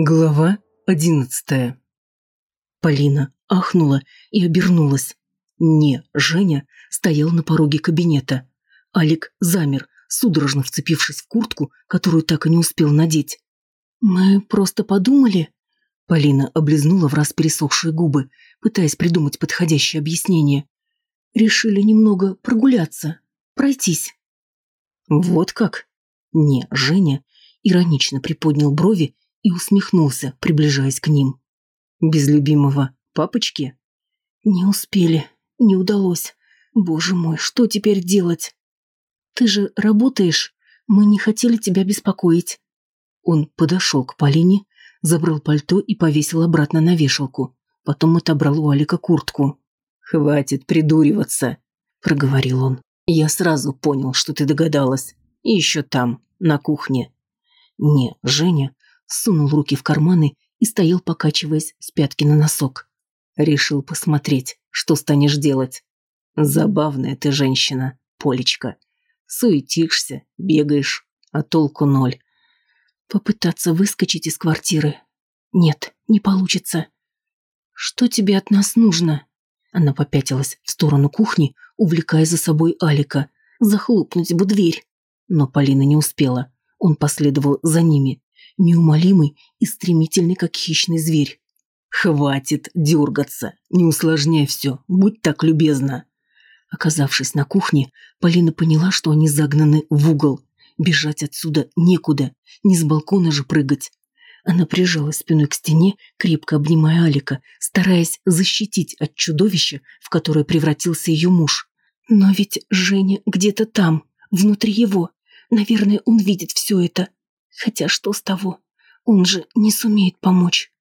Глава одиннадцатая. Полина ахнула и обернулась. Не, Женя стоял на пороге кабинета. Алик замер, судорожно вцепившись в куртку, которую так и не успел надеть. «Мы просто подумали...» Полина облизнула в раз пересохшие губы, пытаясь придумать подходящее объяснение. «Решили немного прогуляться, пройтись». «Вот как?» Не, Женя иронично приподнял брови и усмехнулся, приближаясь к ним. «Без любимого папочки?» «Не успели, не удалось. Боже мой, что теперь делать?» «Ты же работаешь, мы не хотели тебя беспокоить». Он подошел к Полине, забрал пальто и повесил обратно на вешалку. Потом отобрал у Алика куртку. «Хватит придуриваться», — проговорил он. «Я сразу понял, что ты догадалась. И еще там, на кухне». «Не, Женя сунул руки в карманы и стоял, покачиваясь с пятки на носок. Решил посмотреть, что станешь делать. Забавная ты женщина, Полечка. Суетишься, бегаешь, а толку ноль. Попытаться выскочить из квартиры? Нет, не получится. Что тебе от нас нужно? Она попятилась в сторону кухни, увлекая за собой Алика. Захлопнуть бы дверь. Но Полина не успела. Он последовал за ними неумолимый и стремительный, как хищный зверь. «Хватит дергаться, не усложняй все, будь так любезна». Оказавшись на кухне, Полина поняла, что они загнаны в угол. Бежать отсюда некуда, не с балкона же прыгать. Она прижалась спиной к стене, крепко обнимая Алика, стараясь защитить от чудовища, в которое превратился ее муж. Но ведь Женя где-то там, внутри его. Наверное, он видит все это. Хотя что с того? Он же не сумеет помочь.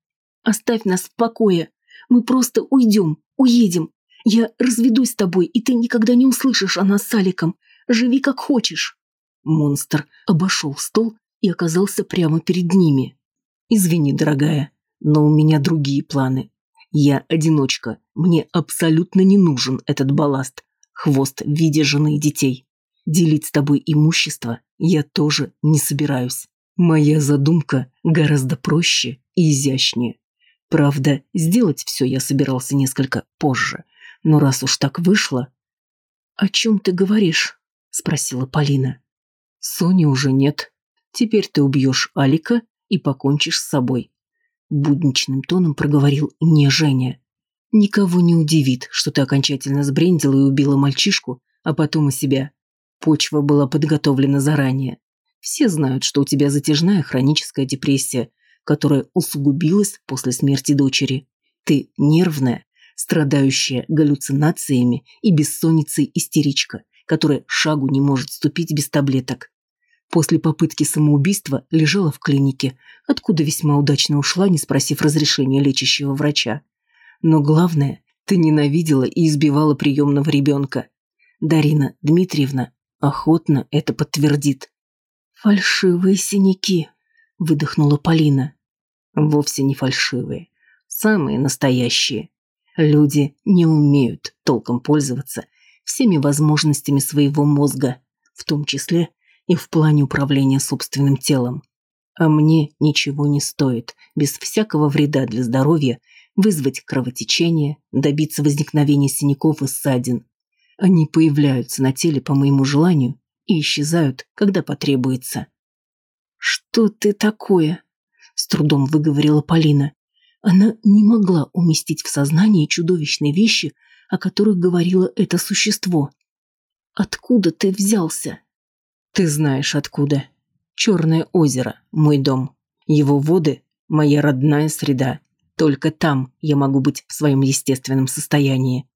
Оставь нас в покое. Мы просто уйдем, уедем. Я разведусь с тобой, и ты никогда не услышишь о нас с Аликом. Живи как хочешь. Монстр обошел стол и оказался прямо перед ними. Извини, дорогая, но у меня другие планы. Я одиночка. Мне абсолютно не нужен этот балласт. Хвост в виде жены и детей. Делить с тобой имущество я тоже не собираюсь. Моя задумка гораздо проще и изящнее. Правда, сделать все я собирался несколько позже, но раз уж так вышло... «О чем ты говоришь?» – спросила Полина. «Сони уже нет. Теперь ты убьешь Алика и покончишь с собой». Будничным тоном проговорил не Женя. «Никого не удивит, что ты окончательно сбрендила и убила мальчишку, а потом и себя. Почва была подготовлена заранее. Все знают, что у тебя затяжная хроническая депрессия, которая усугубилась после смерти дочери. Ты нервная, страдающая галлюцинациями и бессонницей истеричка, которая шагу не может ступить без таблеток. После попытки самоубийства лежала в клинике, откуда весьма удачно ушла, не спросив разрешения лечащего врача. Но главное, ты ненавидела и избивала приемного ребенка. Дарина Дмитриевна охотно это подтвердит. «Фальшивые синяки», — выдохнула Полина. «Вовсе не фальшивые. Самые настоящие. Люди не умеют толком пользоваться всеми возможностями своего мозга, в том числе и в плане управления собственным телом. А мне ничего не стоит, без всякого вреда для здоровья, вызвать кровотечение, добиться возникновения синяков и ссадин. Они появляются на теле по моему желанию и исчезают, когда потребуется. «Что ты такое?» – с трудом выговорила Полина. Она не могла уместить в сознании чудовищные вещи, о которых говорило это существо. «Откуда ты взялся?» «Ты знаешь, откуда. Черное озеро – мой дом. Его воды – моя родная среда. Только там я могу быть в своем естественном состоянии».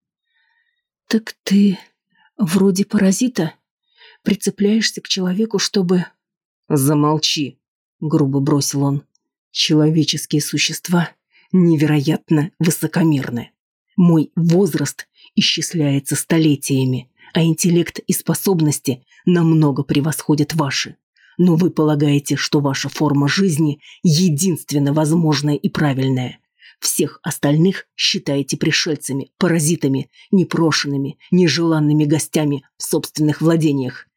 «Так ты вроде паразита?» Прицепляешься к человеку, чтобы...» «Замолчи», — грубо бросил он. «Человеческие существа невероятно высокомерны. Мой возраст исчисляется столетиями, а интеллект и способности намного превосходят ваши. Но вы полагаете, что ваша форма жизни единственно возможная и правильная. Всех остальных считаете пришельцами, паразитами, непрошенными, нежеланными гостями в собственных владениях.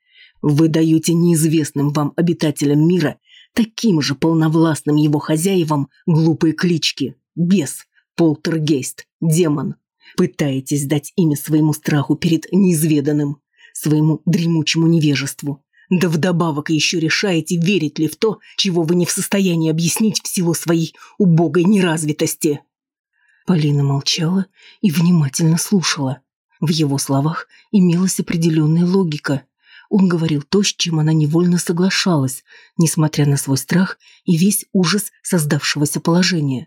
Вы даете неизвестным вам обитателям мира таким же полновластным его хозяевам глупые клички «бес», «полтергейст», «демон». Пытаетесь дать имя своему страху перед неизведанным, своему дремучему невежеству. Да вдобавок еще решаете, верить ли в то, чего вы не в состоянии объяснить в силу своей убогой неразвитости. Полина молчала и внимательно слушала. В его словах имелась определенная логика. Он говорил то, с чем она невольно соглашалась, несмотря на свой страх и весь ужас создавшегося положения.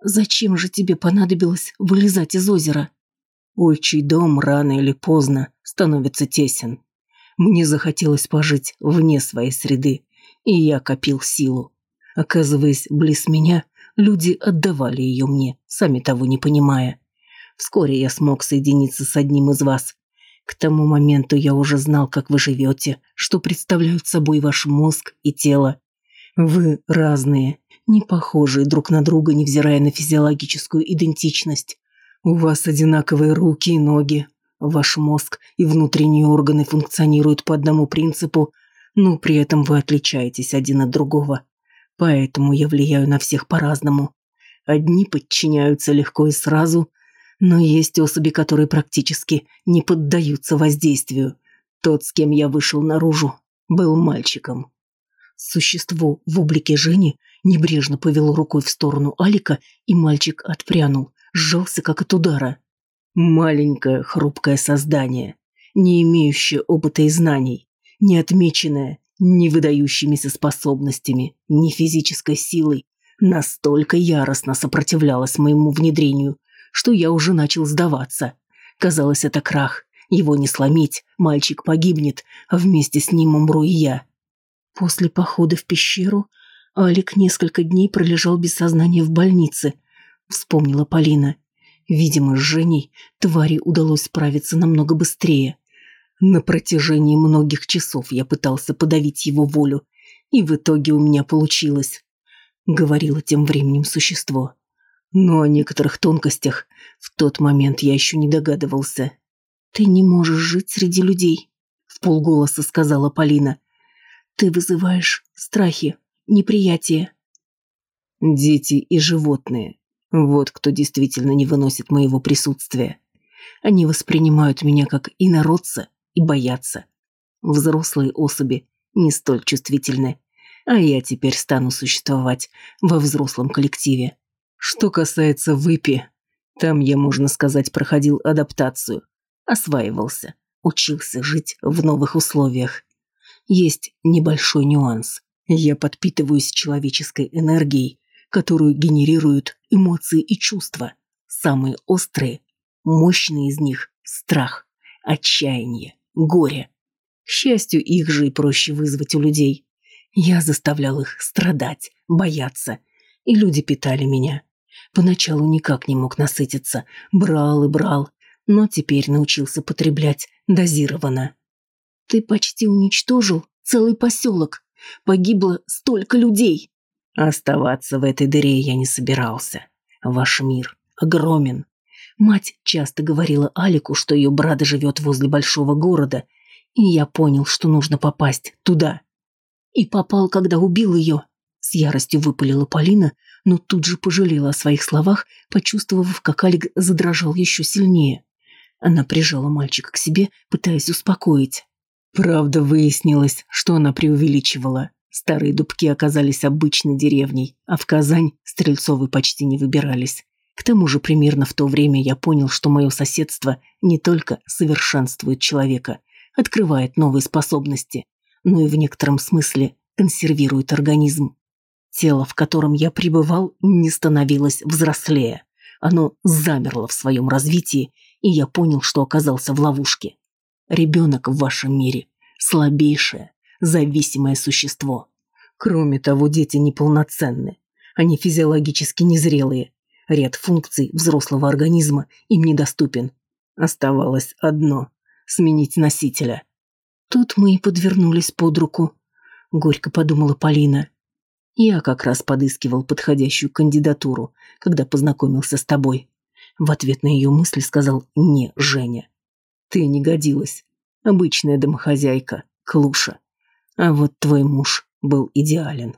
«Зачем же тебе понадобилось вылезать из озера?» «Ойчий дом рано или поздно становится тесен. Мне захотелось пожить вне своей среды, и я копил силу. Оказываясь близ меня, люди отдавали ее мне, сами того не понимая. Вскоре я смог соединиться с одним из вас. К тому моменту я уже знал, как вы живете, что представляют собой ваш мозг и тело. Вы разные, не похожие друг на друга, невзирая на физиологическую идентичность. У вас одинаковые руки и ноги. Ваш мозг и внутренние органы функционируют по одному принципу, но при этом вы отличаетесь один от другого. Поэтому я влияю на всех по-разному. Одни подчиняются легко и сразу, но есть особи, которые практически не поддаются воздействию. Тот, с кем я вышел наружу, был мальчиком. Существо в облике Жени небрежно повело рукой в сторону Алика, и мальчик отпрянул, сжался как от удара. Маленькое хрупкое создание, не имеющее опыта и знаний, не отмеченное ни выдающимися способностями, ни физической силой, настолько яростно сопротивлялось моему внедрению, что я уже начал сдаваться. Казалось, это крах. Его не сломить, мальчик погибнет, а вместе с ним умру и я. После похода в пещеру Алик несколько дней пролежал без сознания в больнице, вспомнила Полина. Видимо, с Женей твари удалось справиться намного быстрее. На протяжении многих часов я пытался подавить его волю, и в итоге у меня получилось. Говорило тем временем существо. Но о некоторых тонкостях в тот момент я еще не догадывался. «Ты не можешь жить среди людей», — в полголоса сказала Полина. «Ты вызываешь страхи, неприятие». «Дети и животные. Вот кто действительно не выносит моего присутствия. Они воспринимают меня как инородца и боятся. Взрослые особи не столь чувствительны, а я теперь стану существовать во взрослом коллективе. Что касается выпи, там я, можно сказать, проходил адаптацию, осваивался, учился жить в новых условиях. Есть небольшой нюанс. Я подпитываюсь человеческой энергией, которую генерируют эмоции и чувства. Самые острые, мощные из них – страх, отчаяние, горе. К счастью, их же и проще вызвать у людей. Я заставлял их страдать, бояться, и люди питали меня. Поначалу никак не мог насытиться, брал и брал, но теперь научился потреблять дозированно. «Ты почти уничтожил целый поселок. Погибло столько людей!» Оставаться в этой дыре я не собирался. Ваш мир огромен. Мать часто говорила Алику, что ее брат живет возле большого города, и я понял, что нужно попасть туда. И попал, когда убил ее. С яростью выпалила Полина, но тут же пожалела о своих словах, почувствовав, как Алик задрожал еще сильнее. Она прижала мальчика к себе, пытаясь успокоить. Правда, выяснилось, что она преувеличивала. Старые дубки оказались обычной деревней, а в Казань Стрельцовы почти не выбирались. К тому же примерно в то время я понял, что мое соседство не только совершенствует человека, открывает новые способности, но и в некотором смысле консервирует организм. Тело, в котором я пребывал, не становилось взрослее. Оно замерло в своем развитии, и я понял, что оказался в ловушке. Ребенок в вашем мире – слабейшее, зависимое существо. Кроме того, дети неполноценны. Они физиологически незрелые. Ряд функций взрослого организма им недоступен. Оставалось одно – сменить носителя. Тут мы и подвернулись под руку. Горько подумала Полина. Я как раз подыскивал подходящую кандидатуру, когда познакомился с тобой. В ответ на ее мысли сказал «не, Женя». Ты не годилась. Обычная домохозяйка, клуша. А вот твой муж был идеален.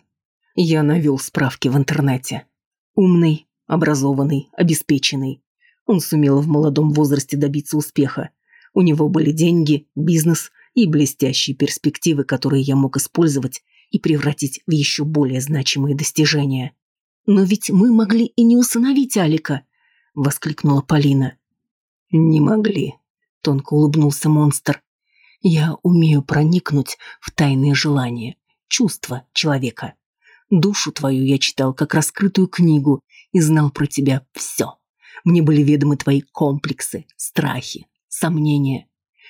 Я навел справки в интернете. Умный, образованный, обеспеченный. Он сумел в молодом возрасте добиться успеха. У него были деньги, бизнес и блестящие перспективы, которые я мог использовать и превратить в еще более значимые достижения. «Но ведь мы могли и не усыновить Алика!» – воскликнула Полина. «Не могли», – тонко улыбнулся монстр. «Я умею проникнуть в тайные желания, чувства человека. Душу твою я читал как раскрытую книгу и знал про тебя все. Мне были ведомы твои комплексы, страхи, сомнения.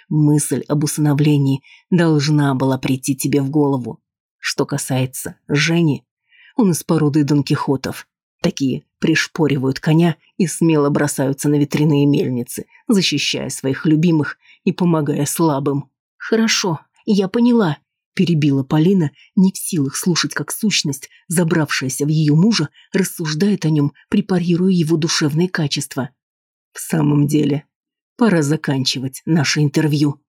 Мысль об усыновлении должна была прийти тебе в голову. Что касается Жени, он из породы Дон Кихотов. Такие пришпоривают коня и смело бросаются на ветряные мельницы, защищая своих любимых и помогая слабым. «Хорошо, я поняла», – перебила Полина, не в силах слушать, как сущность, забравшаяся в ее мужа, рассуждает о нем, препарируя его душевные качества. «В самом деле, пора заканчивать наше интервью».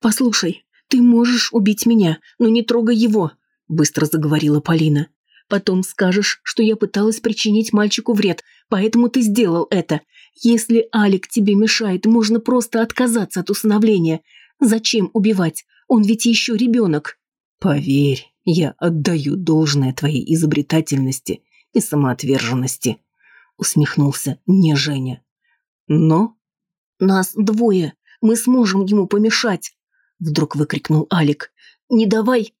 «Послушай, ты можешь убить меня, но не трогай его», – быстро заговорила Полина. Потом скажешь, что я пыталась причинить мальчику вред, поэтому ты сделал это. Если Алик тебе мешает, можно просто отказаться от усыновления. Зачем убивать? Он ведь еще ребенок. Поверь, я отдаю должное твоей изобретательности и самоотверженности. Усмехнулся не Женя. Но... Нас двое. Мы сможем ему помешать. Вдруг выкрикнул Алик. Не давай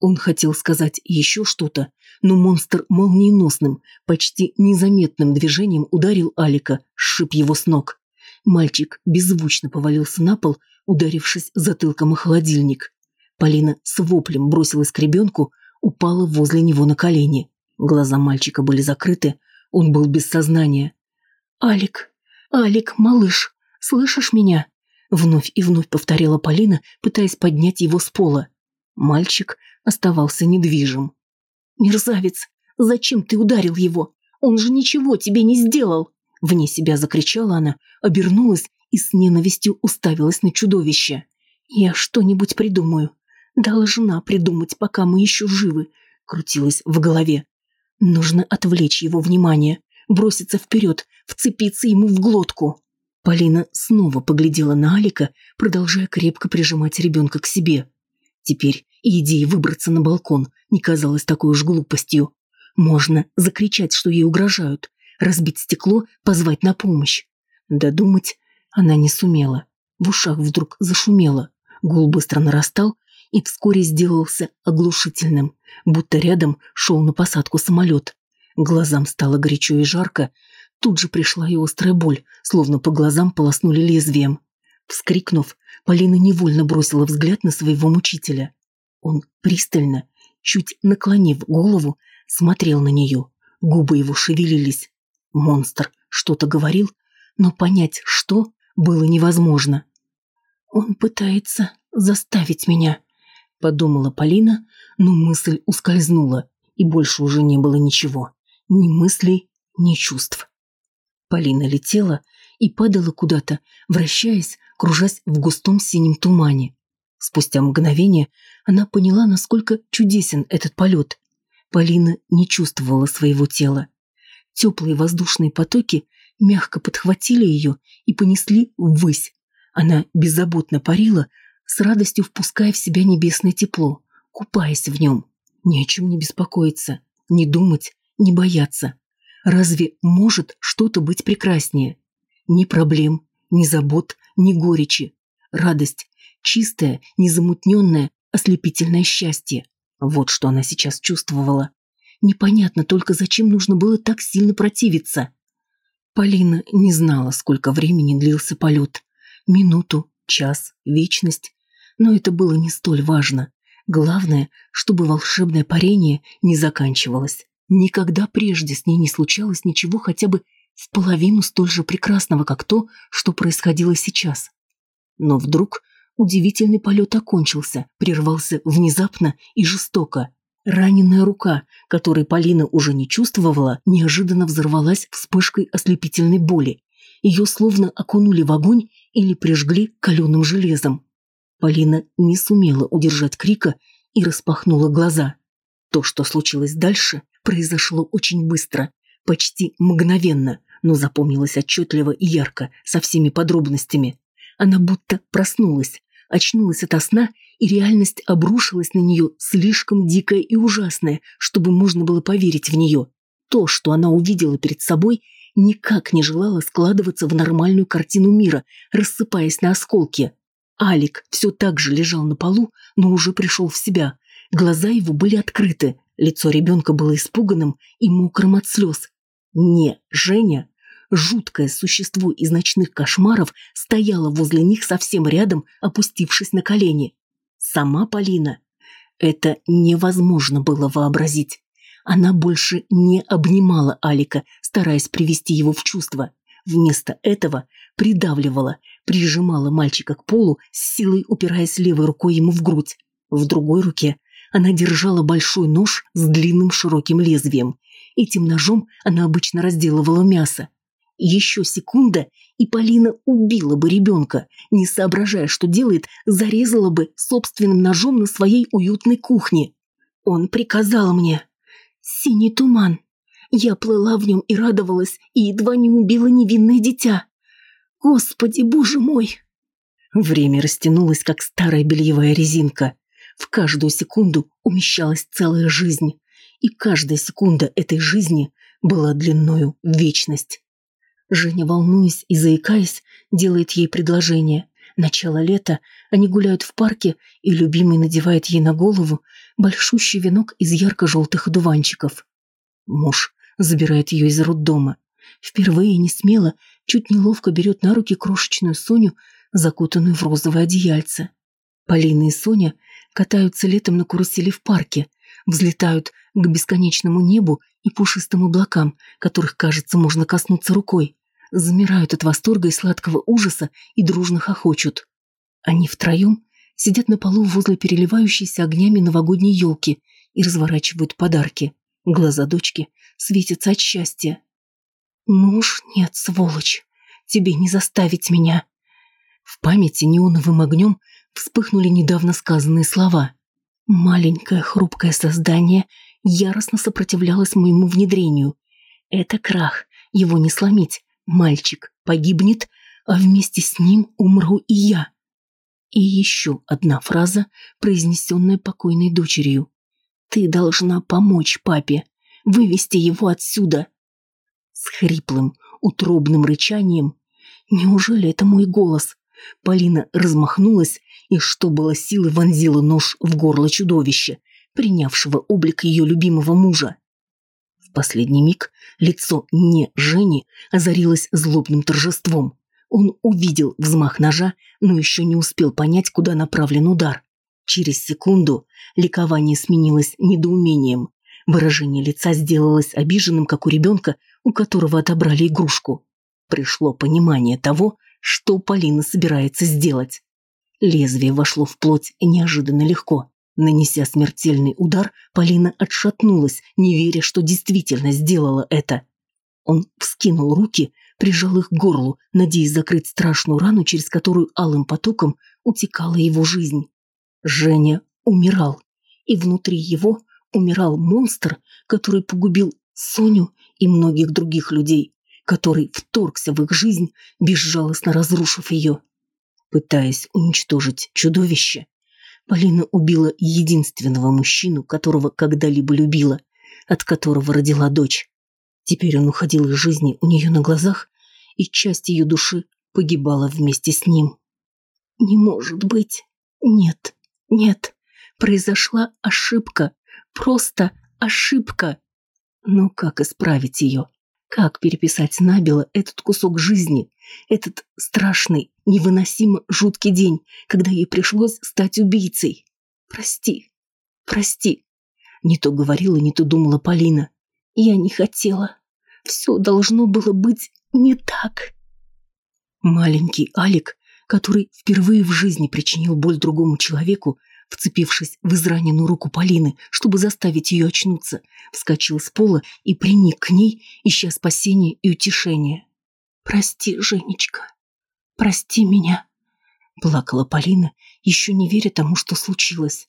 он хотел сказать еще что-то, но монстр молниеносным, почти незаметным движением ударил Алика, сшиб его с ног. Мальчик беззвучно повалился на пол, ударившись затылком о холодильник. Полина с воплем бросилась к ребенку, упала возле него на колени. Глаза мальчика были закрыты, он был без сознания. «Алик, Алик, малыш, слышишь меня?» Вновь и вновь повторяла Полина, пытаясь поднять его с пола. Мальчик оставался недвижим. «Мерзавец! Зачем ты ударил его? Он же ничего тебе не сделал!» Вне себя закричала она, обернулась и с ненавистью уставилась на чудовище. «Я что-нибудь придумаю. Должна придумать, пока мы еще живы», крутилась в голове. «Нужно отвлечь его внимание, броситься вперед, вцепиться ему в глотку». Полина снова поглядела на Алика, продолжая крепко прижимать ребенка к себе. Теперь и идея выбраться на балкон не казалась такой уж глупостью. Можно закричать, что ей угрожают, разбить стекло, позвать на помощь. Додумать она не сумела. В ушах вдруг зашумело. Гул быстро нарастал и вскоре сделался оглушительным, будто рядом шел на посадку самолет. Глазам стало горячо и жарко. Тут же пришла и острая боль, словно по глазам полоснули лезвием. Вскрикнув, Полина невольно бросила взгляд на своего мучителя. Он пристально, чуть наклонив голову, смотрел на нее. Губы его шевелились. Монстр что-то говорил, но понять, что, было невозможно. «Он пытается заставить меня», — подумала Полина, но мысль ускользнула, и больше уже не было ничего. Ни мыслей, ни чувств. Полина летела и падала куда-то, вращаясь, кружась в густом синем тумане. Спустя мгновение она поняла, насколько чудесен этот полет. Полина не чувствовала своего тела. Теплые воздушные потоки мягко подхватили ее и понесли ввысь. Она беззаботно парила, с радостью впуская в себя небесное тепло, купаясь в нем. Ни о чем не беспокоиться, не думать, не бояться. Разве может что-то быть прекраснее? Ни проблем, ни забот, ни горечи. Радость, чистое, незамутненное, ослепительное счастье. Вот что она сейчас чувствовала. Непонятно только, зачем нужно было так сильно противиться. Полина не знала, сколько времени длился полет. Минуту, час, вечность. Но это было не столь важно. Главное, чтобы волшебное парение не заканчивалось. Никогда прежде с ней не случалось ничего хотя бы в половину столь же прекрасного, как то, что происходило сейчас. Но вдруг удивительный полет окончился, прервался внезапно и жестоко. Раненая рука, которой Полина уже не чувствовала, неожиданно взорвалась вспышкой ослепительной боли. Ее словно окунули в огонь или прижгли каленым железом. Полина не сумела удержать крика и распахнула глаза. То, что случилось дальше, произошло очень быстро, почти мгновенно, но запомнилось отчетливо и ярко, со всеми подробностями. Она будто проснулась, очнулась ото сна, и реальность обрушилась на нее слишком дикая и ужасная, чтобы можно было поверить в нее. То, что она увидела перед собой, никак не желало складываться в нормальную картину мира, рассыпаясь на осколки. Алик все так же лежал на полу, но уже пришел в себя. Глаза его были открыты, лицо ребенка было испуганным и мокрым от слез. Не Женя, жуткое существо из ночных кошмаров, стояло возле них совсем рядом, опустившись на колени. Сама Полина. Это невозможно было вообразить. Она больше не обнимала Алика, стараясь привести его в чувство. Вместо этого придавливала, прижимала мальчика к полу, с силой упираясь левой рукой ему в грудь. В другой руке она держала большой нож с длинным широким лезвием. Этим ножом она обычно разделывала мясо. Еще секунда, и Полина убила бы ребенка, не соображая, что делает, зарезала бы собственным ножом на своей уютной кухне. Он приказал мне Синий туман. Я плыла в нем и радовалась, и едва не убила невинное дитя. Господи, боже мой! Время растянулось, как старая бельевая резинка. В каждую секунду умещалась целая жизнь. И каждая секунда этой жизни была длиною в вечность. Женя, волнуясь и заикаясь, делает ей предложение. Начало лета, они гуляют в парке, и любимый надевает ей на голову большущий венок из ярко-желтых дуванчиков. Муж забирает ее из роддома. Впервые не смело, чуть неловко берет на руки крошечную Соню, закутанную в розовое одеяльце. Полина и Соня катаются летом на карусели в парке, взлетают к бесконечному небу и пушистым облакам, которых, кажется, можно коснуться рукой замирают от восторга и сладкого ужаса и дружно хохочут. Они втроем сидят на полу возле переливающейся огнями новогодней елки и разворачивают подарки. Глаза дочки светятся от счастья. «Ну уж нет, сволочь, тебе не заставить меня!» В памяти неоновым огнем вспыхнули недавно сказанные слова. Маленькое хрупкое создание яростно сопротивлялось моему внедрению. Это крах, его не сломить, Мальчик погибнет, а вместе с ним умру и я. И еще одна фраза, произнесенная покойной дочерью. «Ты должна помочь папе, вывести его отсюда». С хриплым, утробным рычанием. Неужели это мой голос? Полина размахнулась и, что было силы, вонзила нож в горло чудовища, принявшего облик ее любимого мужа последний миг лицо не Жени озарилось злобным торжеством. Он увидел взмах ножа, но еще не успел понять, куда направлен удар. Через секунду ликование сменилось недоумением. Выражение лица сделалось обиженным, как у ребенка, у которого отобрали игрушку. Пришло понимание того, что Полина собирается сделать. Лезвие вошло в плоть неожиданно легко. Нанеся смертельный удар, Полина отшатнулась, не веря, что действительно сделала это. Он вскинул руки, прижал их к горлу, надеясь закрыть страшную рану, через которую алым потоком утекала его жизнь. Женя умирал, и внутри его умирал монстр, который погубил Соню и многих других людей, который вторгся в их жизнь, безжалостно разрушив ее. Пытаясь уничтожить чудовище, Полина убила единственного мужчину, которого когда-либо любила, от которого родила дочь. Теперь он уходил из жизни у нее на глазах, и часть ее души погибала вместе с ним. «Не может быть! Нет, нет! Произошла ошибка! Просто ошибка!» Но как исправить ее? Как переписать набело этот кусок жизни, этот страшный, невыносимо жуткий день, когда ей пришлось стать убийцей? Прости, прости. Не то говорила, не то думала Полина. Я не хотела. Все должно было быть не так. Маленький Алик, который впервые в жизни причинил боль другому человеку, вцепившись в израненную руку Полины, чтобы заставить ее очнуться, вскочил с пола и приник к ней, ища спасения и утешения. «Прости, Женечка, прости меня», – плакала Полина, еще не веря тому, что случилось.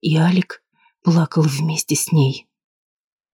И Алик плакал вместе с ней.